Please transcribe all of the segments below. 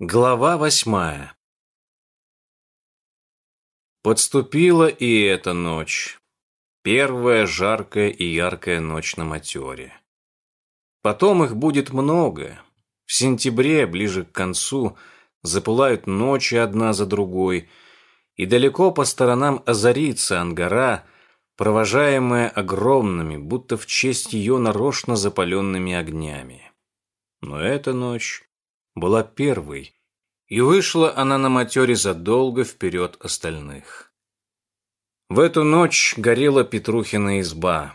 Глава восьмая Подступила и эта ночь. Первая жаркая и яркая ночь на матере. Потом их будет много. В сентябре, ближе к концу, запылают ночи одна за другой, и далеко по сторонам озарится ангара, провожаемая огромными, будто в честь ее нарочно запаленными огнями. Но эта ночь была первой, и вышла она на матере задолго вперед остальных. В эту ночь горела Петрухина изба.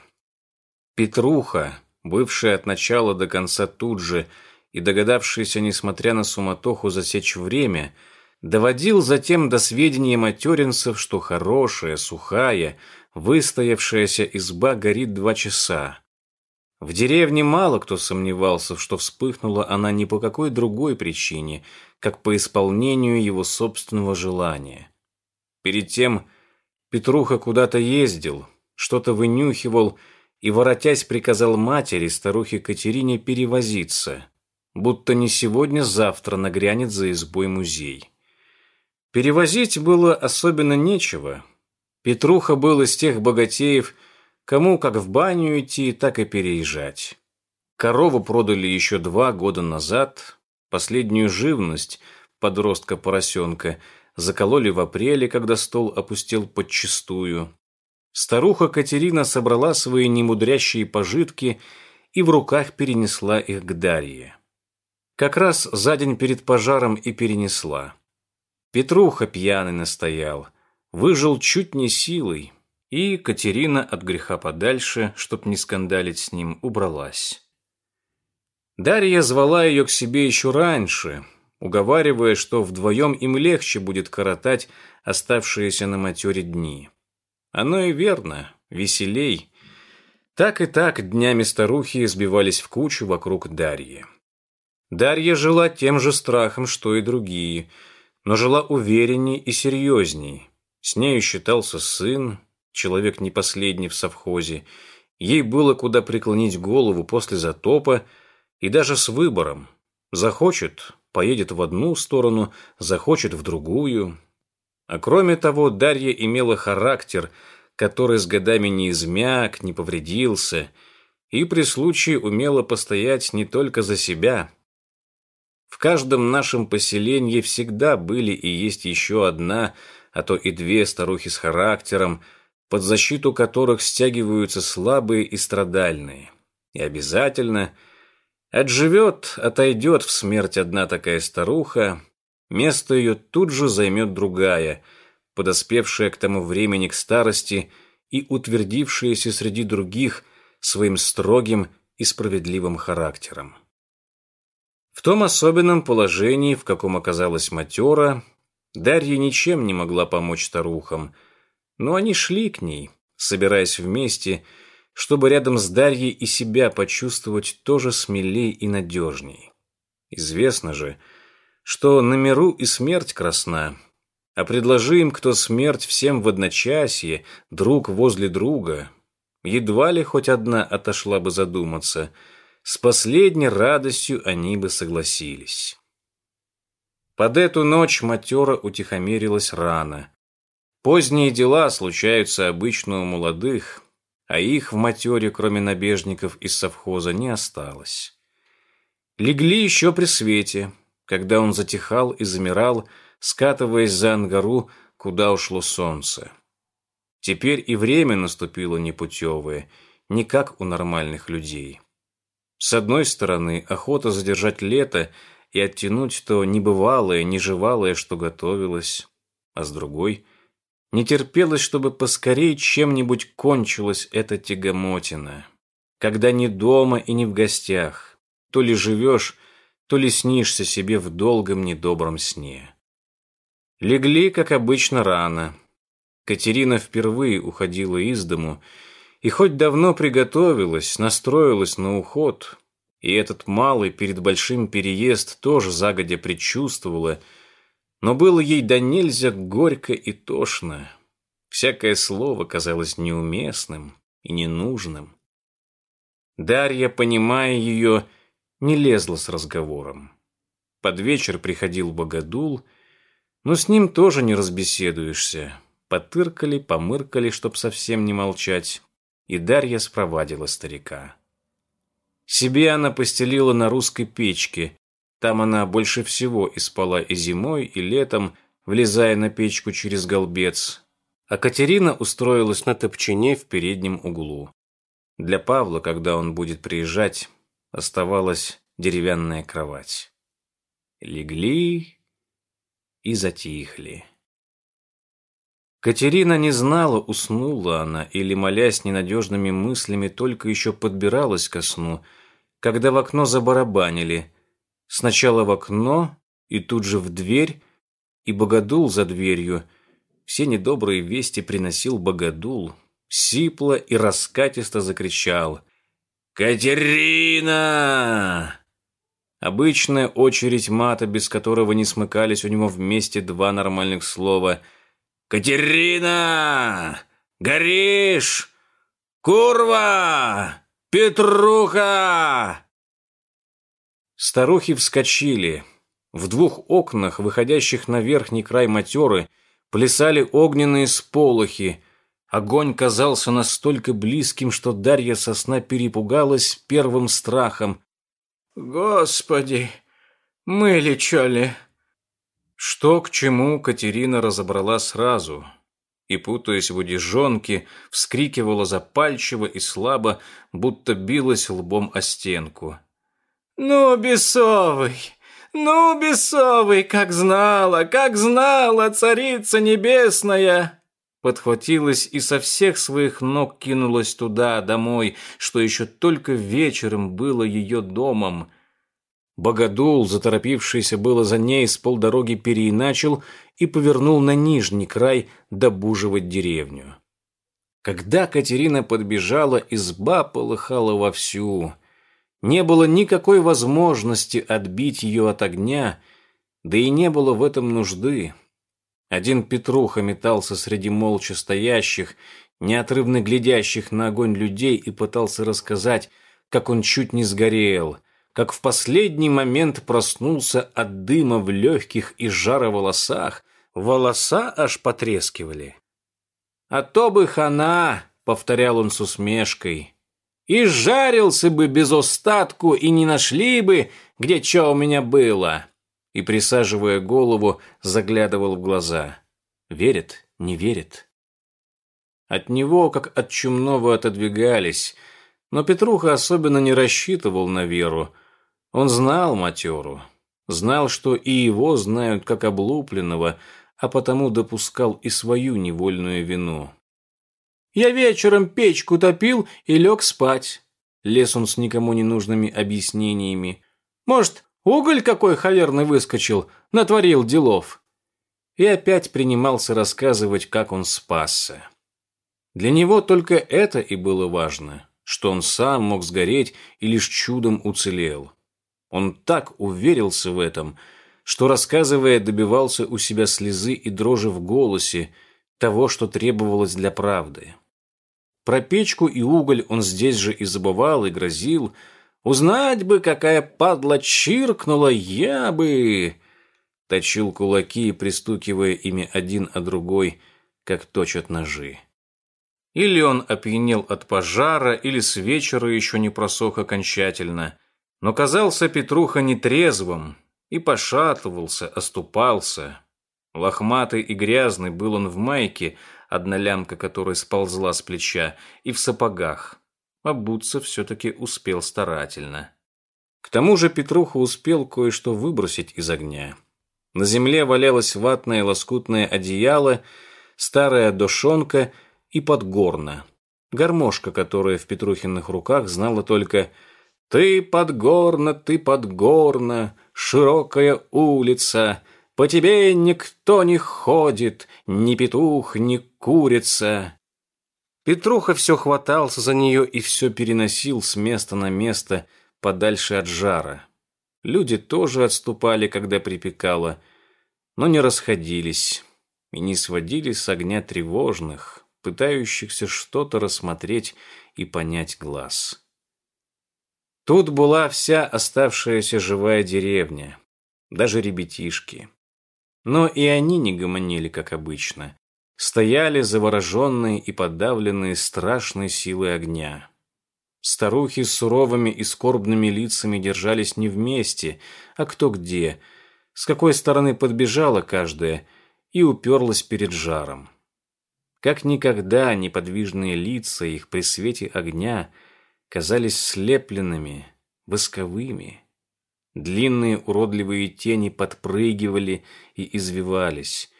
Петруха, бывшая от начала до конца тут же и догадавшийся, несмотря на суматоху, засечь время, доводил затем до сведения материнцев, что хорошая, сухая, выстоявшаяся изба горит два часа, в деревне мало кто сомневался, что вспыхнула она не по какой другой причине, как по исполнению его собственного желания. Перед тем Петруха куда-то ездил, что-то вынюхивал и, воротясь, приказал матери, старухе Катерине, перевозиться, будто не сегодня-завтра нагрянет за избой музей. Перевозить было особенно нечего. Петруха был из тех богатеев, Кому как в баню идти, так и переезжать. Корову продали еще два года назад. Последнюю живность, подростка-поросенка, закололи в апреле, когда стол опустил подчистую. Старуха Катерина собрала свои немудрящие пожитки и в руках перенесла их к Дарье. Как раз за день перед пожаром и перенесла. Петруха пьяный настоял, выжил чуть не силой, и Катерина от греха подальше, чтоб не скандалить с ним, убралась. Дарья звала ее к себе еще раньше, уговаривая, что вдвоем им легче будет коротать оставшиеся на матере дни. Оно и верно, веселей. Так и так днями старухи сбивались в кучу вокруг Дарьи. Дарья жила тем же страхом, что и другие, но жила уверенней и серьезней. С нею считался сын, человек не последний в совхозе, ей было куда преклонить голову после затопа и даже с выбором. Захочет – поедет в одну сторону, захочет в другую. А кроме того, Дарья имела характер, который с годами не измяк, не повредился, и при случае умела постоять не только за себя. В каждом нашем поселении всегда были и есть еще одна, а то и две старухи с характером – под защиту которых стягиваются слабые и страдальные. И обязательно отживет, отойдет в смерть одна такая старуха, место ее тут же займет другая, подоспевшая к тому времени к старости и утвердившаяся среди других своим строгим и справедливым характером. В том особенном положении, в каком оказалась матера, Дарья ничем не могла помочь старухам – но они шли к ней, собираясь вместе, чтобы рядом с Дарьей и себя почувствовать тоже смелей и надежней. Известно же, что на миру и смерть красна, а предложи им кто смерть всем в одночасье, друг возле друга, едва ли хоть одна отошла бы задуматься, с последней радостью они бы согласились. Под эту ночь матера утихомирилась рано, Поздние дела случаются обычно у молодых, а их в матере, кроме набежников из совхоза, не осталось. Легли еще при свете, когда он затихал и замирал, скатываясь за ангару, куда ушло солнце. Теперь и время наступило непутевое, не как у нормальных людей. С одной стороны, охота задержать лето и оттянуть то небывалое, неживалое, что готовилось, а с другой — не терпелось, чтобы поскорее чем-нибудь кончилась эта тягомотина. Когда ни дома и ни в гостях, то ли живешь, то ли снишься себе в долгом недобром сне. Легли, как обычно, рано. Катерина впервые уходила из дому, и хоть давно приготовилась, настроилась на уход, и этот малый перед большим переезд тоже загодя предчувствовала – но было ей до нельзя горько и тошно. Всякое слово казалось неуместным и ненужным. Дарья, понимая ее, не лезла с разговором. Под вечер приходил Богодул, но с ним тоже не разбеседуешься. Потыркали, помыркали, чтоб совсем не молчать, и Дарья спровадила старика. Себе она постелила на русской печке, там она больше всего и спала и зимой, и летом, влезая на печку через голбец. А Катерина устроилась на топчине в переднем углу. Для Павла, когда он будет приезжать, оставалась деревянная кровать. Легли и затихли. Катерина не знала, уснула она или, молясь ненадежными мыслями, только еще подбиралась ко сну, когда в окно забарабанили. Сначала в окно и тут же в дверь, и Богодул за дверью. Все недобрые вести приносил Богодул, сипло и раскатисто закричал «Катерина!» Обычная очередь мата, без которого не смыкались у него вместе два нормальных слова «Катерина! Горишь! Курва! Петруха!» Старухи вскочили. В двух окнах, выходящих на верхний край матеры, плясали огненные сполохи, Огонь казался настолько близким, что Дарья сосна перепугалась первым страхом. «Господи, мы ли чё ли?» Что к чему Катерина разобрала сразу и, путаясь в удежонке, вскрикивала запальчиво и слабо, будто билась лбом о стенку. «Ну, бесовый! Ну, бесовый, как знала, как знала царица небесная!» подхватилась и со всех своих ног кинулась туда, домой, что еще только вечером было ее домом. Богодул, заторопившийся было за ней, с полдороги переиначил и повернул на нижний край добуживать деревню. Когда Катерина подбежала, изба полыхала вовсю. Не было никакой возможности отбить ее от огня, да и не было в этом нужды. Один Петруха метался среди молча стоящих, неотрывно глядящих на огонь людей и пытался рассказать, как он чуть не сгорел, как в последний момент проснулся от дыма в легких и жара волосах, волоса аж потрескивали. «А то бы хана!» — повторял он с усмешкой. «И жарился бы без остатку, и не нашли бы, где что у меня было!» и, присаживая голову, заглядывал в глаза. Верит, не верит. От него, как от чумного, отодвигались, но Петруха особенно не рассчитывал на веру. Он знал матеру, знал, что и его знают как облупленного, а потому допускал и свою невольную вину. «Я вечером печку топил и лег спать», — лез он с никому не нужными объяснениями. «Может, Уголь какой холерный выскочил, натворил делов. И опять принимался рассказывать, как он спасся. Для него только это и было важно, что он сам мог сгореть и лишь чудом уцелел. Он так уверился в этом, что, рассказывая, добивался у себя слезы и дрожи в голосе того, что требовалось для правды. Про печку и уголь он здесь же и забывал, и грозил, Узнать бы, какая падла чиркнула, я бы...» Точил кулаки, пристукивая ими один о другой, как точат ножи. Или он опьянел от пожара, или с вечера еще не просох окончательно. Но казался Петруха нетрезвым и пошатывался, оступался. Лохматый и грязный был он в майке, одна лямка которой сползла с плеча, и в сапогах обуться все-таки успел старательно. К тому же Петруха успел кое-что выбросить из огня. На земле валялось ватное лоскутное одеяло, старая дошонка и подгорна. Гармошка, которая в Петрухиных руках знала только «Ты подгорна, ты подгорна, широкая улица, по тебе никто не ходит, ни петух, ни курица». Петруха все хватался за нее и все переносил с места на место подальше от жара. Люди тоже отступали, когда припекало, но не расходились и не сводили с огня тревожных, пытающихся что-то рассмотреть и понять глаз. Тут была вся оставшаяся живая деревня. даже ребятишки. Но и они не гомонили, как обычно. Стояли завороженные и подавленные страшной силой огня. Старухи с суровыми и скорбными лицами держались не вместе, а кто где, с какой стороны подбежала каждая и уперлась перед жаром. Как никогда неподвижные лица их при свете огня казались слепленными, восковыми. Длинные уродливые тени подпрыгивали и извивались.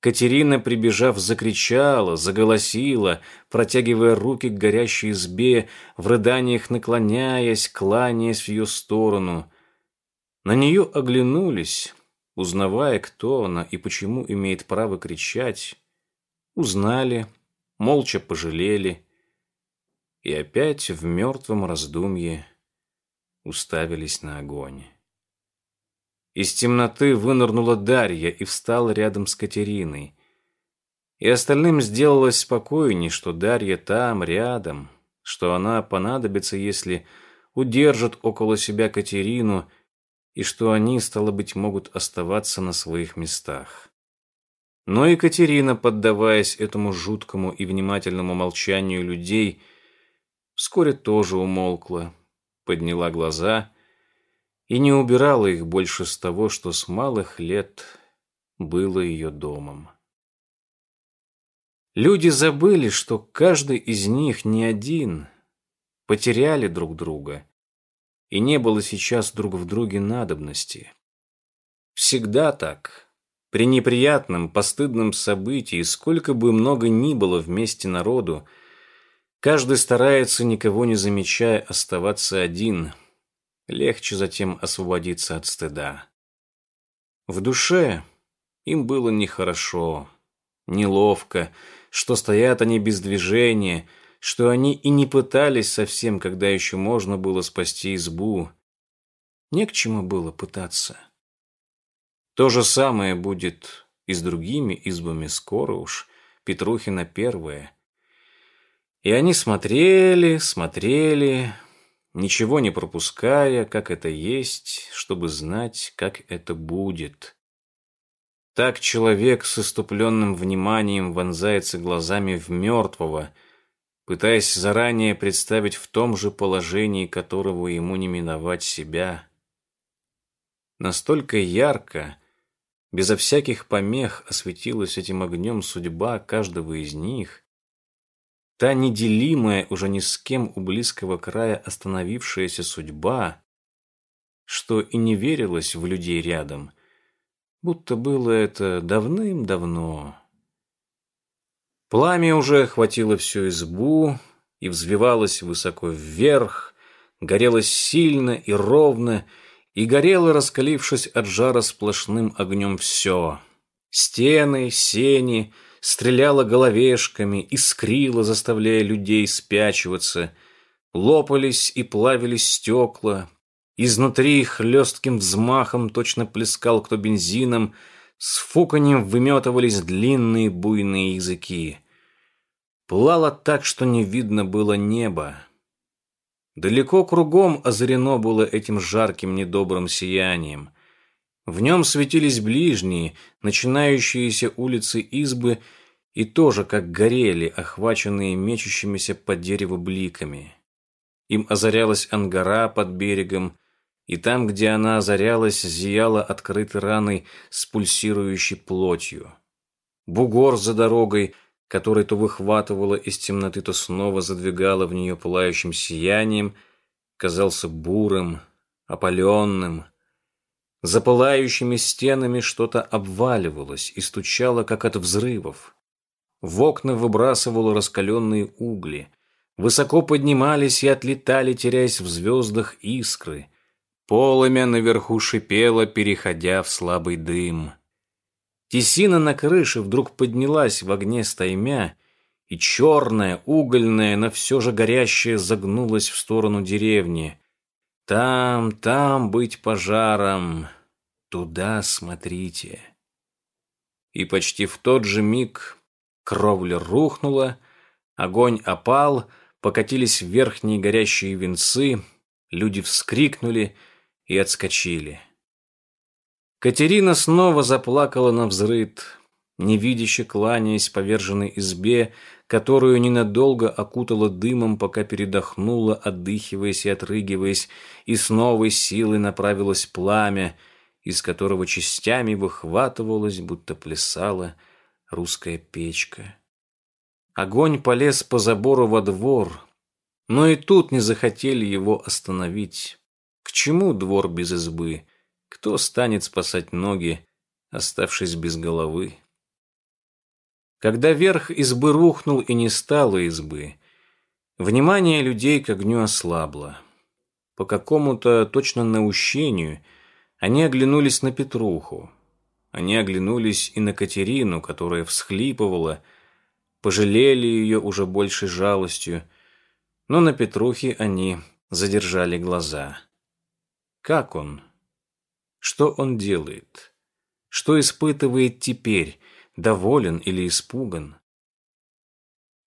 Катерина, прибежав, закричала, заголосила, протягивая руки к горящей избе, в рыданиях наклоняясь, кланяясь в ее сторону. На нее оглянулись, узнавая, кто она и почему имеет право кричать. Узнали, молча пожалели и опять в мертвом раздумье уставились на огонь. Из темноты вынырнула Дарья и встала рядом с Катериной. И остальным сделалось спокойней, что Дарья там, рядом, что она понадобится, если удержат около себя Катерину, и что они, стало быть, могут оставаться на своих местах. Но и Катерина, поддаваясь этому жуткому и внимательному молчанию людей, вскоре тоже умолкла, подняла глаза и не убирала их больше с того, что с малых лет было ее домом. Люди забыли, что каждый из них не один, потеряли друг друга, и не было сейчас друг в друге надобности. Всегда так. При неприятном, постыдном событии, сколько бы много ни было вместе народу, каждый старается, никого не замечая, оставаться один – легче затем освободиться от стыда. В душе им было нехорошо, неловко, что стоят они без движения, что они и не пытались совсем, когда еще можно было спасти избу. Не к чему было пытаться. То же самое будет и с другими избами скоро уж, Петрухина первая. И они смотрели, смотрели, ничего не пропуская, как это есть, чтобы знать, как это будет. Так человек с иступленным вниманием вонзается глазами в мертвого, пытаясь заранее представить в том же положении, которого ему не миновать себя. Настолько ярко, безо всяких помех осветилась этим огнем судьба каждого из них, Та неделимая уже ни с кем у близкого края остановившаяся судьба, что и не верилось в людей рядом, будто было это давным-давно. Пламя уже охватило всю избу и взвивалось высоко вверх, горело сильно и ровно, и горело, раскалившись от жара сплошным огнем все. Стены, сени — стреляла головешками, искрила, заставляя людей спячиваться. Лопались и плавились стекла. Изнутри хлестким взмахом точно плескал кто бензином, с фуканьем выметывались длинные буйные языки. Плало так, что не видно было неба. Далеко кругом озарено было этим жарким недобрым сиянием. В нем светились ближние, начинающиеся улицы избы, и тоже как горели, охваченные мечущимися по дереву бликами. Им озарялась ангара под берегом, и там, где она озарялась, зияла открытой раной с пульсирующей плотью. Бугор за дорогой, который то выхватывала из темноты, то снова задвигала в нее пылающим сиянием, казался бурым, опаленным, за пылающими стенами что-то обваливалось и стучало, как от взрывов. В окна выбрасывало раскаленные угли. Высоко поднимались и отлетали, теряясь в звездах искры. Полымя наверху шипело, переходя в слабый дым. Тесина на крыше вдруг поднялась в огне стаймя, и черная, угольная, но все же горящая загнулась в сторону деревни. Там, там быть пожаром. Туда смотрите. И почти в тот же миг кровля рухнула, огонь опал, покатились верхние горящие венцы, люди вскрикнули и отскочили. Катерина снова заплакала на взрыд, невидяще кланяясь поверженной избе, которую ненадолго окутала дымом, пока передохнула, отдыхиваясь и отрыгиваясь, и с новой силой направилось пламя, из которого частями выхватывалась, будто плясала русская печка. Огонь полез по забору во двор, но и тут не захотели его остановить. К чему двор без избы? Кто станет спасать ноги, оставшись без головы? Когда верх избы рухнул и не стало избы, внимание людей к огню ослабло. По какому-то точно наущению они оглянулись на Петруху. Они оглянулись и на Катерину, которая всхлипывала, пожалели ее уже большей жалостью, но на Петрухе они задержали глаза. Как он? Что он делает? Что испытывает теперь? Доволен или испуган.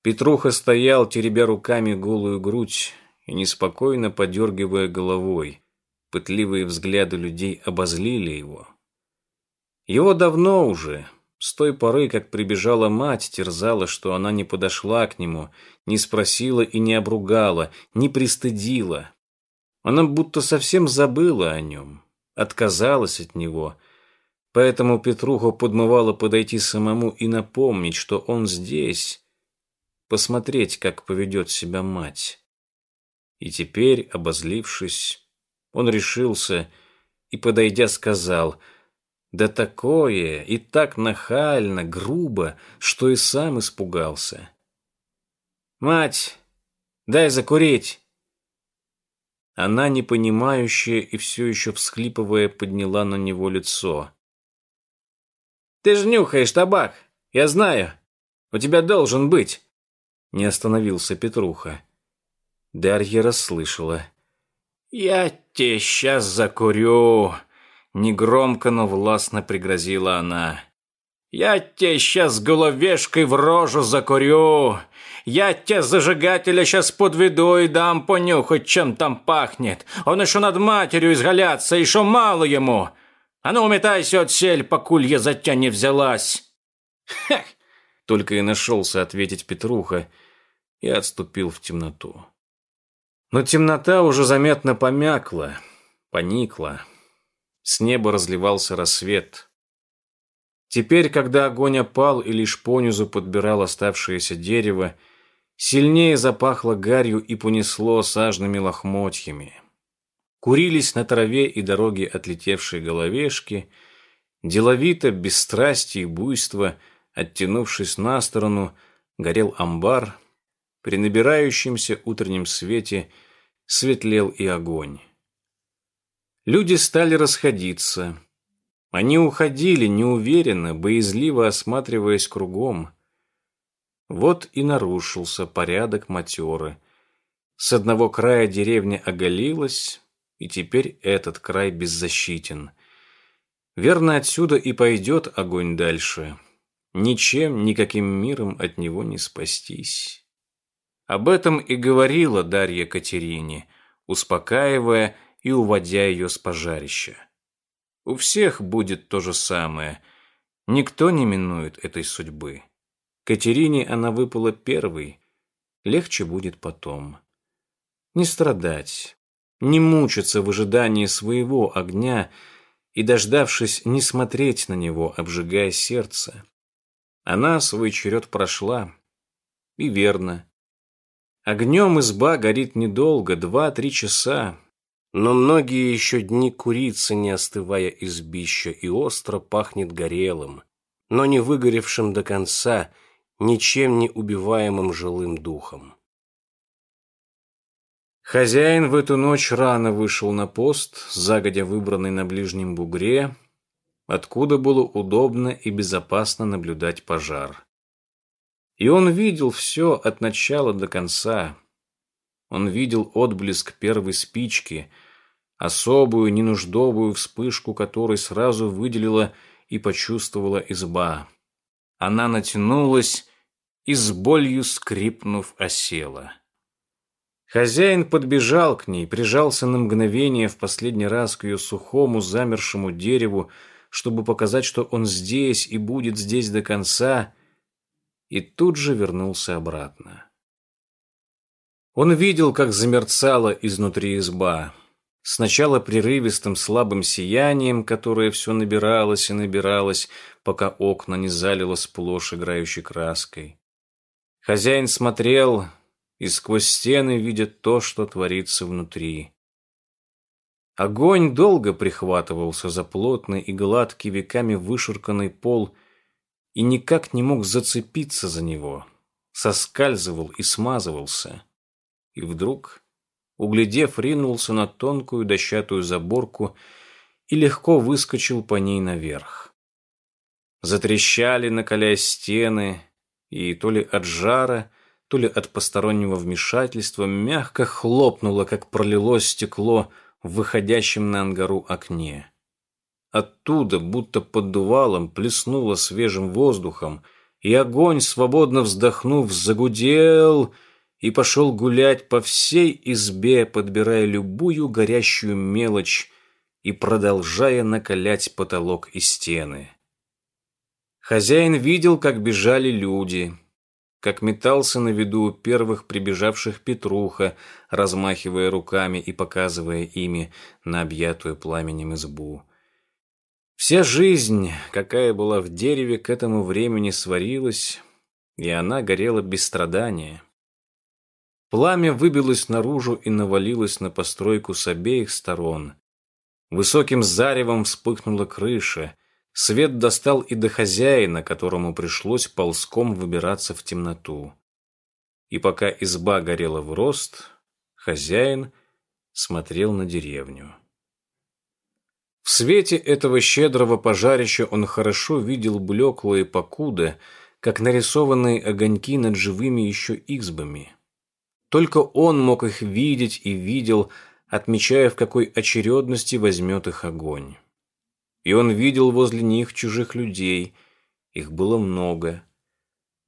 Петруха стоял, теребя руками голую грудь и неспокойно подергивая головой. Пытливые взгляды людей обозлили его. Его давно уже, с той поры, как прибежала мать, терзала, что она не подошла к нему, не спросила и не обругала, не пристыдила. Она будто совсем забыла о нем, отказалась от него — Поэтому Петруху подмывало подойти самому и напомнить, что он здесь, посмотреть, как поведет себя мать. И теперь, обозлившись, он решился и, подойдя, сказал, «Да такое, и так нахально, грубо, что и сам испугался». «Мать, дай закурить!» Она, непонимающая и все еще всхлипывая, подняла на него лицо. Ты ж нюхаешь табак, я знаю. У тебя должен быть. Не остановился Петруха. Дарья расслышала. «Я тебе сейчас закурю!» Негромко, но властно пригрозила она. «Я тебе сейчас головешкой в рожу закурю! Я тебе зажигателя сейчас подведу и дам понюхать, чем там пахнет! Он еще над матерью изгаляться, еще мало ему! А ну, уметайся отсель, покуль я за тебя не взялась!» «Хех!» — только и нашелся ответить Петруха и отступил в темноту. Но темнота уже заметно помякла, поникла. С неба разливался рассвет. Теперь, когда огонь опал и лишь понизу подбирал оставшееся дерево, сильнее запахло гарью и понесло сажными лохмотьями. Курились на траве и дороге отлетевшие головешки, деловито, без страсти и буйства, оттянувшись на сторону, горел амбар, при набирающемся утреннем свете светлел и огонь. Люди стали расходиться. Они уходили неуверенно, боязливо осматриваясь кругом. Вот и нарушился порядок матеры. С одного края деревня оголилась, и теперь этот край беззащитен. Верно, отсюда и пойдет огонь дальше. Ничем, никаким миром от него не спастись. Об этом и говорила Дарья Катерине, успокаивая и уводя ее с пожарища. У всех будет то же самое. Никто не минует этой судьбы. Катерине она выпала первой, легче будет потом. Не страдать, не мучиться в ожидании своего огня и, дождавшись, не смотреть на него, обжигая сердце. Она свой черед прошла. И верно. Огнем изба горит недолго, два-три часа, но многие еще дни курицы, не остывая избища, и остро пахнет горелым, но не выгоревшим до конца, ничем не убиваемым жилым духом. Хозяин в эту ночь рано вышел на пост, загодя выбранный на ближнем бугре, откуда было удобно и безопасно наблюдать пожар. И он видел все от начала до конца. Он видел отблеск первой спички, особую ненуждовую вспышку, которой сразу выделила и почувствовала изба. Она натянулась и с болью скрипнув осела. Хозяин подбежал к ней, прижался на мгновение в последний раз к ее сухому замершему дереву, чтобы показать, что он здесь и будет здесь до конца, и тут же вернулся обратно. Он видел, как замерцала изнутри изба. Сначала прерывистым слабым сиянием, которое все набиралось и набиралось, пока окна не залило сплошь играющей краской. Хозяин смотрел и сквозь стены видит то, что творится внутри. Огонь долго прихватывался за плотный и гладкий веками вышурканный пол и никак не мог зацепиться за него, соскальзывал и смазывался. И вдруг, углядев, ринулся на тонкую дощатую заборку и легко выскочил по ней наверх. Затрещали, накаляя стены, и то ли от жара, то ли от постороннего вмешательства мягко хлопнуло, как пролилось стекло в выходящем на ангару окне. Оттуда, будто под дувалом, плеснуло свежим воздухом, и огонь, свободно вздохнув, загудел и пошел гулять по всей избе, подбирая любую горящую мелочь и продолжая накалять потолок и стены. Хозяин видел, как бежали люди, как метался на виду первых прибежавших Петруха, размахивая руками и показывая ими на объятую пламенем избу. Вся жизнь, какая была в дереве, к этому времени сварилась, и она горела без страдания. Пламя выбилось наружу и навалилось на постройку с обеих сторон. Высоким заревом вспыхнула крыша, Свет достал и до хозяина, которому пришлось ползком выбираться в темноту. И пока изба горела в рост, хозяин смотрел на деревню. В свете этого щедрого пожарища он хорошо видел блеклые покуды, как нарисованные огоньки над живыми еще избами. Только он мог их видеть и видел, отмечая, в какой очередности возьмет их огонь. И он видел возле них чужих людей. Их было много.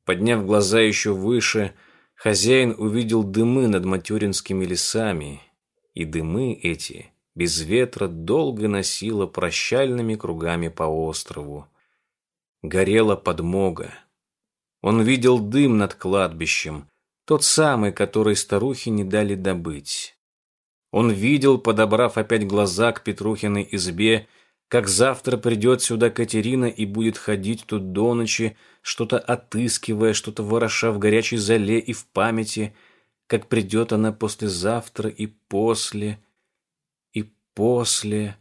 Подняв глаза еще выше, хозяин увидел дымы над материнскими лесами. И дымы эти без ветра долго носило прощальными кругами по острову. Горела подмога. Он видел дым над кладбищем, тот самый, который старухи не дали добыть. Он видел, подобрав опять глаза к Петрухиной избе, как завтра придет сюда Катерина и будет ходить тут до ночи, что-то отыскивая, что-то вороша в горячей зале и в памяти, как придет она послезавтра и после, и после.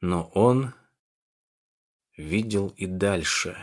Но он видел и дальше.